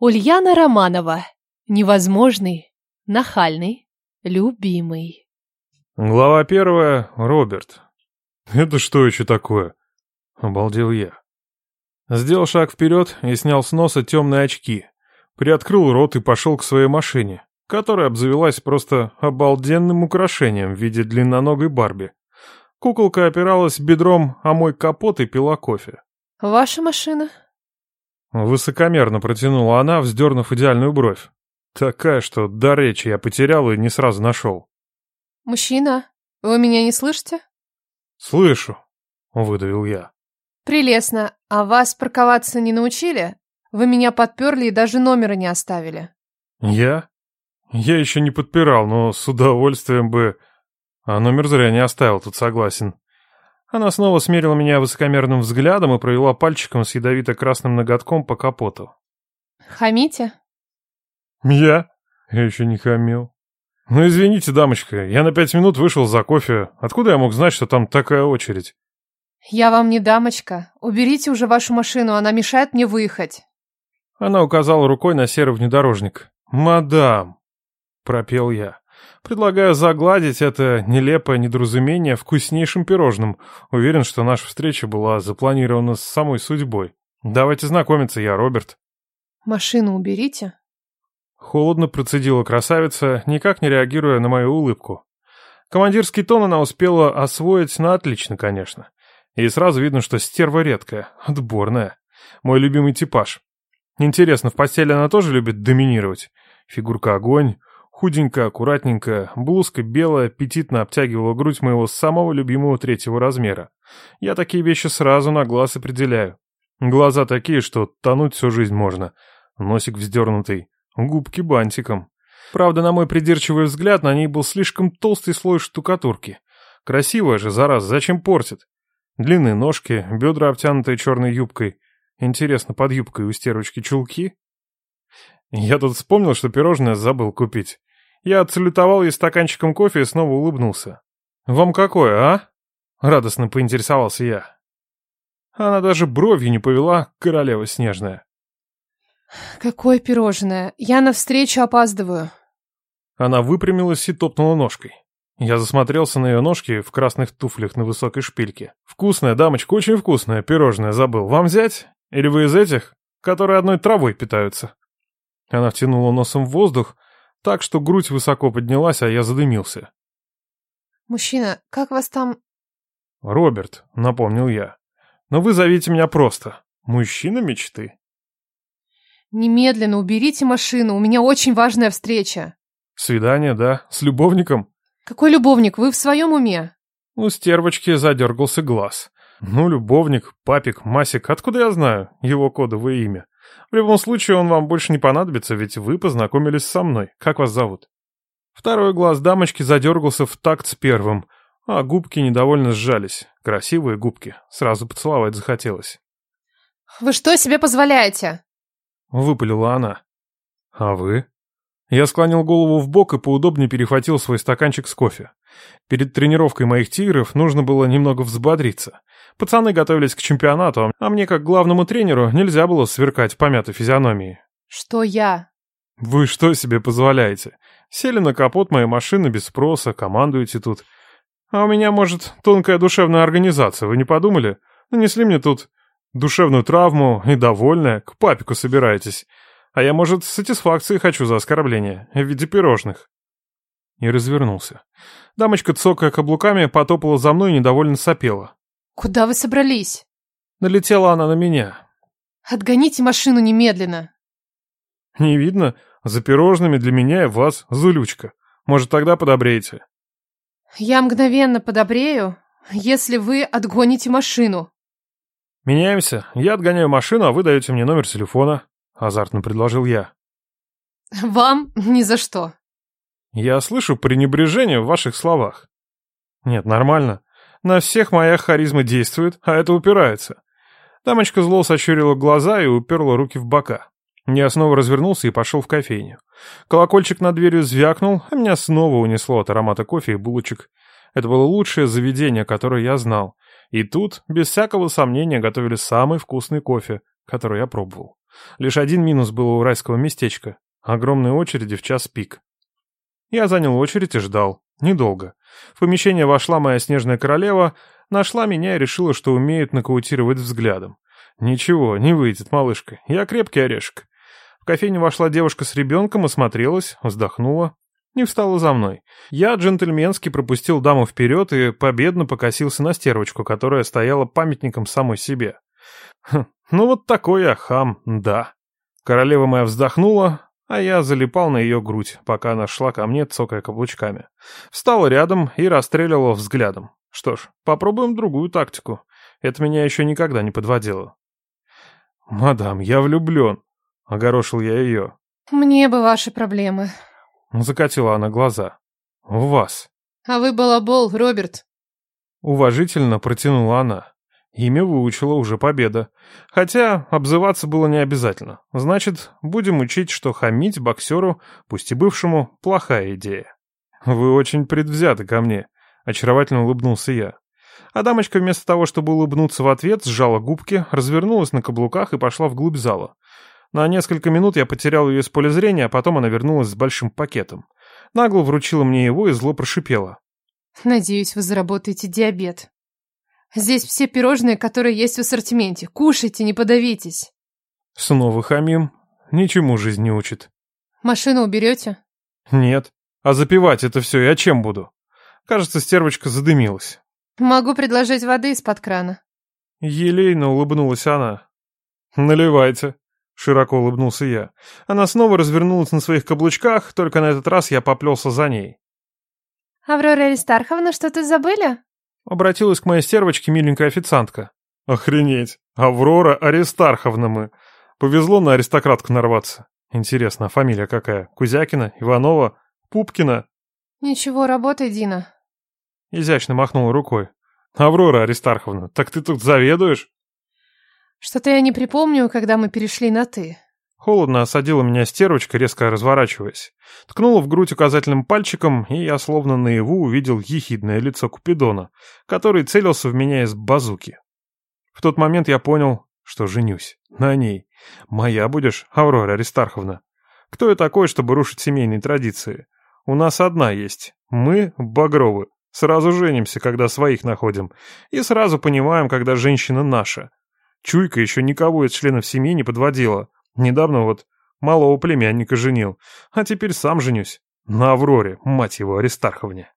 Ульяна Романова. Невозможный, нахальный, любимый. Глава первая. Роберт. Это что еще такое? Обалдел я. Сделал шаг вперед и снял с носа темные очки. Приоткрыл рот и пошел к своей машине, которая обзавелась просто обалденным украшением в виде длинноногой Барби. Куколка опиралась бедром о мой капот и пила кофе. Ваша машина? Высокомерно протянула она, вздернув идеальную бровь. Такая, что до речи я потерял и не сразу нашел. Мужчина, вы меня не слышите? «Слышу», — выдавил я. Прелестно. А вас парковаться не научили? Вы меня подперли и даже номера не оставили. «Я? Я еще не подпирал, но с удовольствием бы...» А номер зря не оставил, тут согласен. Она снова смерила меня высокомерным взглядом и провела пальчиком с ядовито-красным ноготком по капоту. Хамите? «Я? Я еще не хамил». «Ну, извините, дамочка, я на пять минут вышел за кофе. Откуда я мог знать, что там такая очередь?» Я вам не дамочка. Уберите уже вашу машину, она мешает мне выехать. Она указала рукой на серый внедорожник. «Мадам!» — пропел я. «Предлагаю загладить это нелепое недоразумение вкуснейшим пирожным. Уверен, что наша встреча была запланирована с самой судьбой. Давайте знакомиться, я Роберт». «Машину уберите». Холодно процедила красавица, никак не реагируя на мою улыбку. Командирский тон она успела освоить на отлично, конечно. И сразу видно, что стерва редкая, отборная. Мой любимый типаж. Интересно, в постели она тоже любит доминировать? Фигурка огонь, худенькая, аккуратненькая, блузка белая, аппетитно обтягивала грудь моего самого любимого третьего размера. Я такие вещи сразу на глаз определяю. Глаза такие, что тонуть всю жизнь можно. Носик вздернутый, губки бантиком. Правда, на мой придирчивый взгляд, на ней был слишком толстый слой штукатурки. Красивая же, зараз, зачем портит? Длинные ножки, бедра обтянутые черной юбкой. Интересно, под юбкой у стервочки чулки? Я тут вспомнил, что пирожное забыл купить. Я отсалютовал ей стаканчиком кофе и снова улыбнулся. «Вам какое, а?» — радостно поинтересовался я. Она даже бровью не повела, королева снежная. «Какое пирожное? Я навстречу опаздываю». Она выпрямилась и топнула ножкой. Я засмотрелся на ее ножки в красных туфлях на высокой шпильке. «Вкусная, дамочка, очень вкусная, пирожное забыл. Вам взять? Или вы из этих, которые одной травой питаются?» Она втянула носом в воздух, так что грудь высоко поднялась, а я задымился. «Мужчина, как вас там...» «Роберт», — напомнил я. «Но вы зовите меня просто. Мужчина мечты». «Немедленно уберите машину, у меня очень важная встреча». «Свидание, да? С любовником?» Какой любовник? Вы в своем уме? У стервочки задергался глаз. Ну, любовник, папик, масик, откуда я знаю его кодовое имя? В любом случае, он вам больше не понадобится, ведь вы познакомились со мной. Как вас зовут? Второй глаз дамочки задергался в такт с первым, а губки недовольно сжались. Красивые губки. Сразу поцеловать захотелось. «Вы что себе позволяете?» Выпалила она. «А вы?» Я склонил голову в бок и поудобнее перехватил свой стаканчик с кофе. Перед тренировкой моих тигров нужно было немного взбодриться. Пацаны готовились к чемпионату, а мне, как главному тренеру, нельзя было сверкать помятой физиономией. «Что я?» «Вы что себе позволяете? Сели на капот моей машины без спроса, командуете тут. А у меня, может, тонкая душевная организация, вы не подумали? Нанесли мне тут душевную травму и довольная, к папику собираетесь». А я, может, сатисфакции хочу за оскорбление, в виде пирожных. И развернулся. Дамочка, цокая каблуками, потопала за мной и недовольно сопела. «Куда вы собрались?» Налетела она на меня. «Отгоните машину немедленно!» «Не видно? За пирожными для меня и вас зулючка. Может, тогда подобреете?» «Я мгновенно подобрею, если вы отгоните машину». «Меняемся. Я отгоняю машину, а вы даете мне номер телефона». Азартно предложил я. Вам ни за что. Я слышу пренебрежение в ваших словах. Нет, нормально. На всех моя харизма действует, а это упирается. Дамочка зло сощурила глаза и уперла руки в бока. Я снова развернулся и пошел в кофейню. Колокольчик над дверью звякнул, а меня снова унесло от аромата кофе и булочек. Это было лучшее заведение, которое я знал. И тут, без всякого сомнения, готовили самый вкусный кофе, который я пробовал. Лишь один минус был у райского местечка. Огромные очереди в час пик. Я занял очередь и ждал. Недолго. В помещение вошла моя снежная королева, нашла меня и решила, что умеет нокаутировать взглядом. Ничего, не выйдет, малышка. Я крепкий орешек. В кофейню вошла девушка с ребенком, осмотрелась, вздохнула и встала за мной. Я джентльменски пропустил даму вперед и победно покосился на стервочку, которая стояла памятником самой себе. Хм, ну вот такой я хам, да. Королева моя вздохнула, а я залипал на ее грудь, пока она шла ко мне, цокая каблучками. Встала рядом и расстреливала взглядом. Что ж, попробуем другую тактику. Это меня еще никогда не подводило. «Мадам, я влюблен», — огорошил я ее. «Мне бы ваши проблемы», Закатила она глаза. «В вас». «А вы балабол, Роберт». Уважительно протянула она. Имя выучила уже победа. Хотя обзываться было не обязательно. Значит, будем учить, что хамить боксеру, пусть и бывшему, плохая идея. Вы очень предвзяты ко мне. Очаровательно улыбнулся я. А дамочка вместо того, чтобы улыбнуться в ответ, сжала губки, развернулась на каблуках и пошла вглубь зала. На несколько минут я потерял ее из поля зрения, а потом она вернулась с большим пакетом. Нагло вручила мне его и зло прошипела. «Надеюсь, вы заработаете диабет. Здесь все пирожные, которые есть в ассортименте. Кушайте, не подавитесь». Снова хамим. Ничему жизнь не учит. «Машину уберете?» «Нет. А запивать это все я чем буду?» Кажется, стервочка задымилась. «Могу предложить воды из-под крана». Елейно улыбнулась она. «Наливайте», Широко улыбнулся я. Она снова развернулась на своих каблучках, только на этот раз я поплелся за ней. «Аврора Аристарховна, что-то забыли?» Обратилась к моей стервочке миленькая официантка. «Охренеть! Аврора Аристарховна мы! Повезло на аристократку нарваться. Интересно, а фамилия какая? Кузякина? Иванова? Пупкина?» «Ничего, работай, Дина». Изящно махнула рукой. «Аврора Аристарховна, так ты тут заведуешь?» Что-то я не припомню, когда мы перешли на «ты». Холодно осадила меня стервочка, резко разворачиваясь. Ткнула в грудь указательным пальчиком, и я словно наяву увидел ехидное лицо Купидона, который целился в меня из базуки. В тот момент я понял, что женюсь. На ней. Моя будешь, Аврора Аристарховна. Кто я такой, чтобы рушить семейные традиции? У нас одна есть. Мы, Багровы. Сразу женимся, когда своих находим. И сразу понимаем, когда женщина наша. Чуйка еще никого из членов семьи не подводила. Недавно вот малого племянника женил, а теперь сам женюсь. На Авроре, мать его, Аристарховне.